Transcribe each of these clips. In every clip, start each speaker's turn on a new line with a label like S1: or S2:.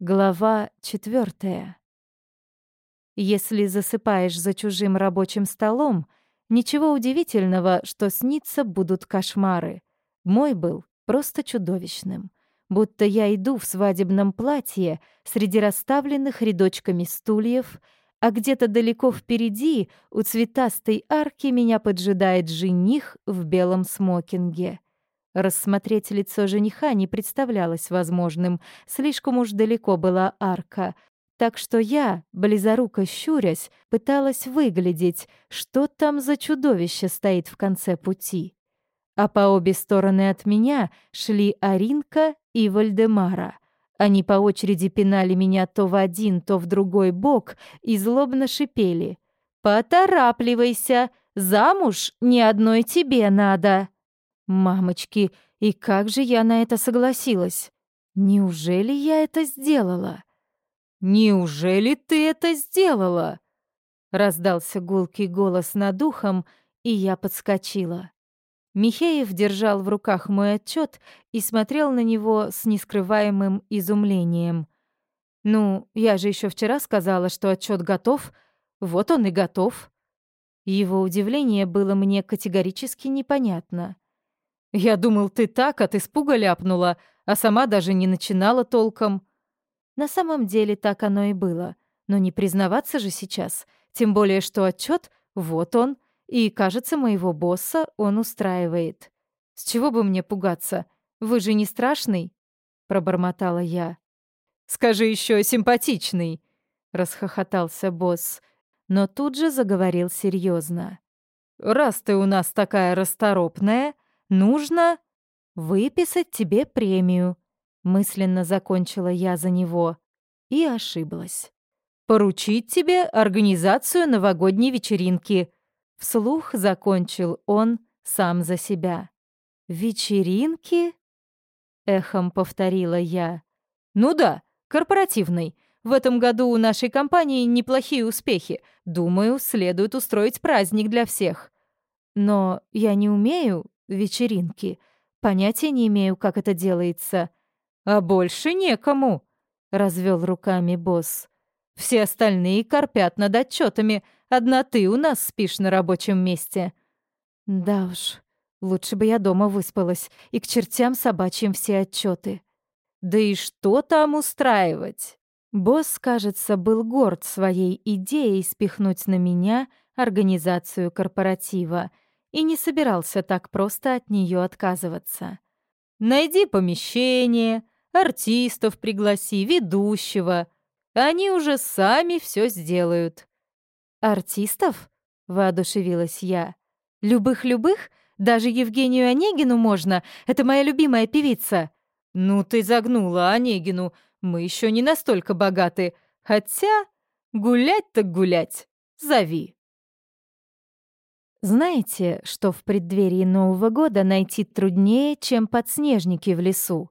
S1: Глава четвертая. Если засыпаешь за чужим рабочим столом, ничего удивительного, что снится будут кошмары. Мой был просто чудовищным. Будто я иду в свадебном платье среди расставленных рядочками стульев, а где-то далеко впереди у цветастой арки меня поджидает жених в белом смокинге. Рассмотреть лицо жениха не представлялось возможным, слишком уж далеко была арка. Так что я, близоруко щурясь, пыталась выглядеть, что там за чудовище стоит в конце пути. А по обе стороны от меня шли Аринка и Вальдемара. Они по очереди пинали меня то в один, то в другой бок и злобно шипели. «Поторапливайся! Замуж ни одной тебе надо!» Мамочки, и как же я на это согласилась? Неужели я это сделала? Неужели ты это сделала? Раздался гулкий голос над ухом, и я подскочила. Михеев держал в руках мой отчет и смотрел на него с нескрываемым изумлением. «Ну, я же еще вчера сказала, что отчет готов. Вот он и готов». Его удивление было мне категорически непонятно. Я думал, ты так от испуга ляпнула, а сама даже не начинала толком. На самом деле так оно и было. Но не признаваться же сейчас. Тем более, что отчет вот он, и, кажется, моего босса он устраивает. С чего бы мне пугаться? Вы же не страшный? Пробормотала я. Скажи еще симпатичный, расхохотался босс, но тут же заговорил серьезно. Раз ты у нас такая расторопная, Нужно выписать тебе премию. Мысленно закончила я за него. И ошиблась. Поручить тебе организацию новогодней вечеринки. Вслух закончил он сам за себя. «Вечеринки?» — эхом повторила я. «Ну да, корпоративный. В этом году у нашей компании неплохие успехи. Думаю, следует устроить праздник для всех. Но я не умею вечеринки. Понятия не имею, как это делается. А больше некому, развел руками босс. Все остальные корпят над отчетами. Одна ты у нас спишь на рабочем месте. Да уж, лучше бы я дома выспалась и к чертям собачьим все отчеты. Да и что там устраивать? Босс, кажется, был горд своей идеей спихнуть на меня организацию корпоратива — и не собирался так просто от нее отказываться. «Найди помещение, артистов пригласи, ведущего. Они уже сами все сделают». «Артистов?» — воодушевилась я. «Любых-любых? Даже Евгению Онегину можно. Это моя любимая певица». «Ну ты загнула Онегину. Мы еще не настолько богаты. Хотя гулять так гулять. Зови». Знаете, что в преддверии Нового года найти труднее, чем подснежники в лесу?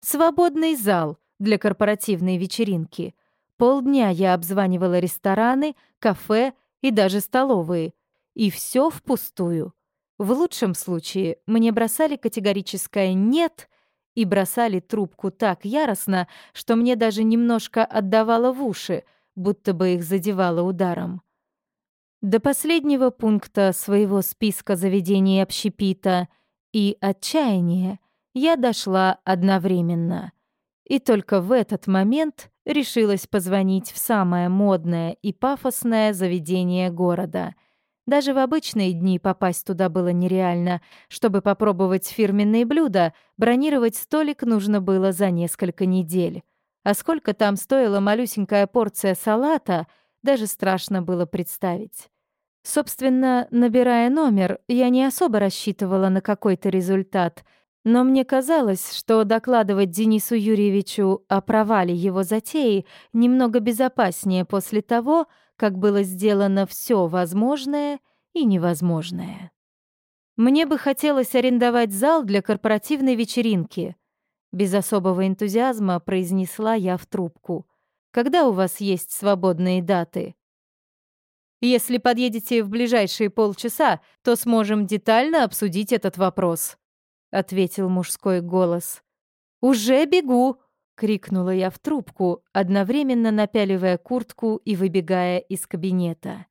S1: Свободный зал для корпоративной вечеринки. Полдня я обзванивала рестораны, кафе и даже столовые. И все впустую. В лучшем случае мне бросали категорическое «нет» и бросали трубку так яростно, что мне даже немножко отдавало в уши, будто бы их задевало ударом. До последнего пункта своего списка заведений общепита и отчаяния я дошла одновременно. И только в этот момент решилась позвонить в самое модное и пафосное заведение города. Даже в обычные дни попасть туда было нереально. Чтобы попробовать фирменные блюда, бронировать столик нужно было за несколько недель. А сколько там стоила малюсенькая порция салата — даже страшно было представить. Собственно, набирая номер, я не особо рассчитывала на какой-то результат, но мне казалось, что докладывать Денису Юрьевичу о провале его затеи немного безопаснее после того, как было сделано все возможное и невозможное. Мне бы хотелось арендовать зал для корпоративной вечеринки. Без особого энтузиазма произнесла я в трубку. Когда у вас есть свободные даты? Если подъедете в ближайшие полчаса, то сможем детально обсудить этот вопрос», — ответил мужской голос. «Уже бегу», крикнула я в трубку, одновременно напяливая куртку и выбегая из кабинета.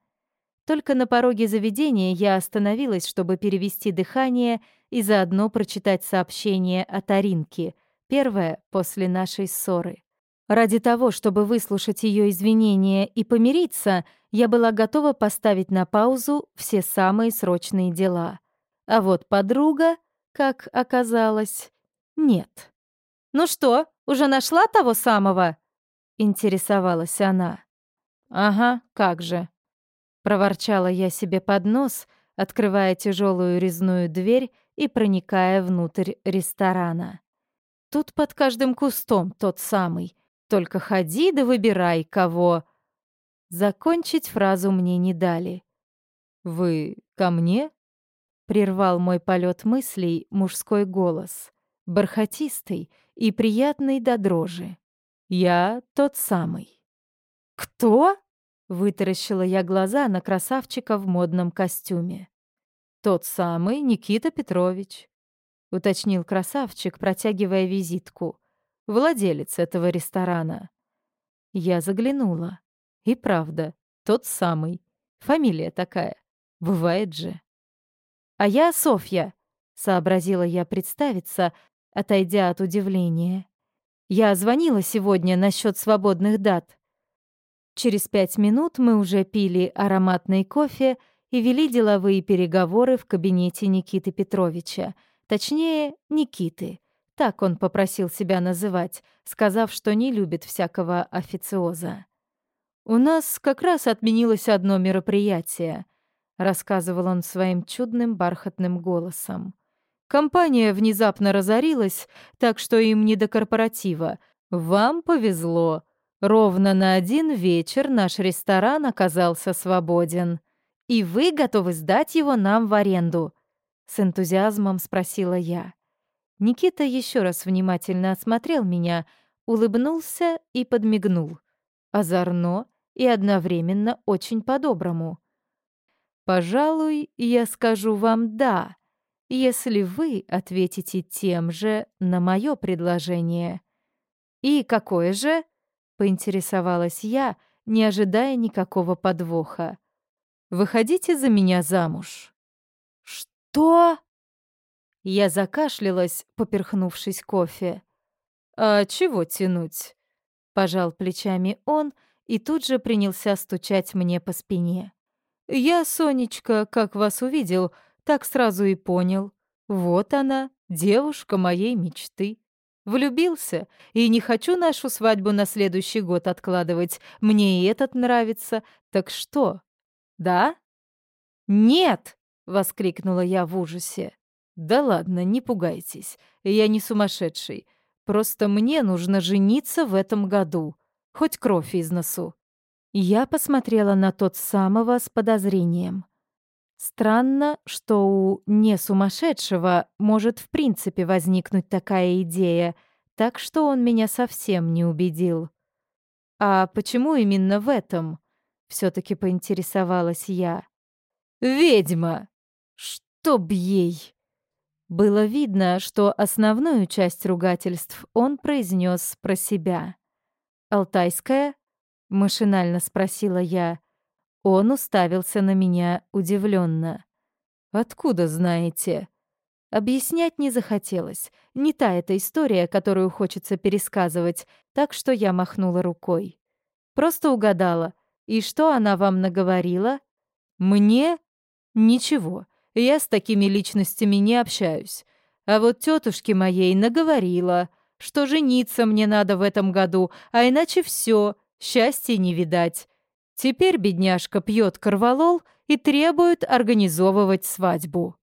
S1: Только на пороге заведения я остановилась, чтобы перевести дыхание и заодно прочитать сообщение от Аринки, первое после нашей ссоры. Ради того, чтобы выслушать ее извинения и помириться, я была готова поставить на паузу все самые срочные дела. А вот подруга, как оказалось, нет. «Ну что, уже нашла того самого?» — интересовалась она. «Ага, как же». Проворчала я себе под нос, открывая тяжелую резную дверь и проникая внутрь ресторана. Тут под каждым кустом тот самый. Только ходи да выбирай, кого. Закончить фразу мне не дали. «Вы ко мне?» — прервал мой полет мыслей мужской голос, бархатистый и приятный до дрожи. «Я тот самый». «Кто?» — вытаращила я глаза на красавчика в модном костюме. «Тот самый Никита Петрович», — уточнил красавчик, протягивая визитку. «Владелец этого ресторана». Я заглянула. И правда, тот самый. Фамилия такая. Бывает же. «А я Софья», — сообразила я представиться, отойдя от удивления. «Я звонила сегодня насчет свободных дат». Через пять минут мы уже пили ароматный кофе и вели деловые переговоры в кабинете Никиты Петровича. Точнее, Никиты. Так он попросил себя называть, сказав, что не любит всякого официоза. «У нас как раз отменилось одно мероприятие», — рассказывал он своим чудным бархатным голосом. «Компания внезапно разорилась, так что им не до корпоратива. Вам повезло. Ровно на один вечер наш ресторан оказался свободен. И вы готовы сдать его нам в аренду?» С энтузиазмом спросила я. Никита еще раз внимательно осмотрел меня, улыбнулся и подмигнул. Озорно и одновременно очень по-доброму. «Пожалуй, я скажу вам «да», если вы ответите тем же на мое предложение». «И какое же?» — поинтересовалась я, не ожидая никакого подвоха. Выходите за меня замуж». «Что?» Я закашлялась, поперхнувшись кофе. «А чего тянуть?» Пожал плечами он и тут же принялся стучать мне по спине. «Я, Сонечка, как вас увидел, так сразу и понял. Вот она, девушка моей мечты. Влюбился, и не хочу нашу свадьбу на следующий год откладывать. Мне и этот нравится. Так что, да?» «Нет!» — воскликнула я в ужасе. «Да ладно, не пугайтесь. Я не сумасшедший. Просто мне нужно жениться в этом году. Хоть кровь из носу». Я посмотрела на тот самого с подозрением. Странно, что у не сумасшедшего может в принципе возникнуть такая идея, так что он меня совсем не убедил. А почему именно в этом? Все-таки поинтересовалась я. «Ведьма! Чтоб ей!» Было видно, что основную часть ругательств он произнес про себя. «Алтайская?» — машинально спросила я. Он уставился на меня удивленно. «Откуда знаете?» Объяснять не захотелось. Не та эта история, которую хочется пересказывать, так что я махнула рукой. Просто угадала. И что она вам наговорила? Мне? Ничего. Я с такими личностями не общаюсь. А вот тетушке моей наговорила, что жениться мне надо в этом году, а иначе все, счастья не видать. Теперь бедняжка пьет корвалол и требует организовывать свадьбу.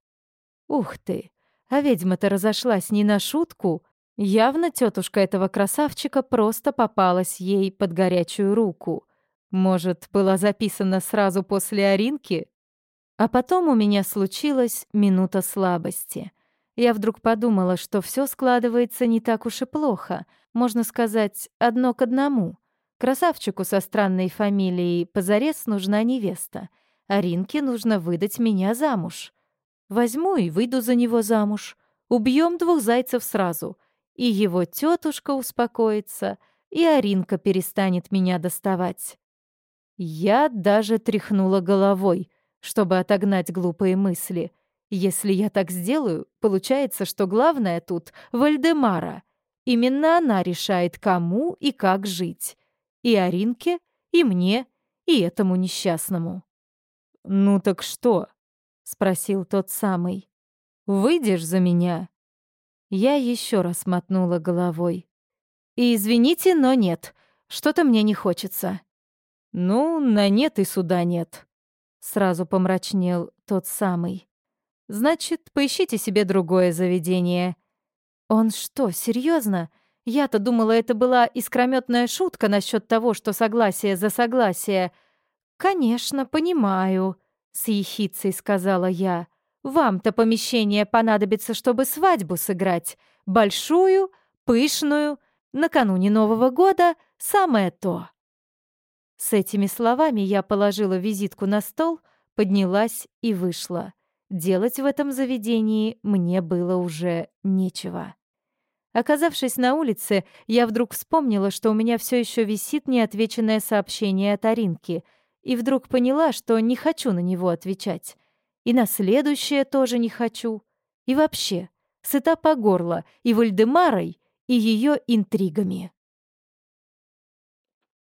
S1: Ух ты, а ведьма-то разошлась не на шутку. Явно тетушка этого красавчика просто попалась ей под горячую руку. Может, была записана сразу после Аринки? А потом у меня случилась минута слабости. Я вдруг подумала, что все складывается не так уж и плохо, можно сказать, одно к одному. Красавчику со странной фамилией позарез нужна невеста, а Ринке нужно выдать меня замуж. Возьму и выйду за него замуж. Убьем двух зайцев сразу. и его тетушка успокоится, и Аринка перестанет меня доставать. Я даже тряхнула головой, чтобы отогнать глупые мысли. Если я так сделаю, получается, что главное тут — Вальдемара. Именно она решает, кому и как жить. И Аринке, и мне, и этому несчастному. «Ну так что?» — спросил тот самый. «Выйдешь за меня?» Я еще раз мотнула головой. «И извините, но нет. Что-то мне не хочется». «Ну, на нет и суда нет», — сразу помрачнел тот самый. «Значит, поищите себе другое заведение». «Он что, серьезно? Я-то думала, это была искрометная шутка насчет того, что согласие за согласие». «Конечно, понимаю», — с ехицей сказала я. «Вам-то помещение понадобится, чтобы свадьбу сыграть. Большую, пышную, накануне Нового года — самое то». С этими словами я положила визитку на стол, поднялась и вышла. Делать в этом заведении мне было уже нечего. Оказавшись на улице, я вдруг вспомнила, что у меня все еще висит неотвеченное сообщение от Аринки, и вдруг поняла, что не хочу на него отвечать. И на следующее тоже не хочу. И вообще, сыта по горло и Вальдемарой, и ее интригами.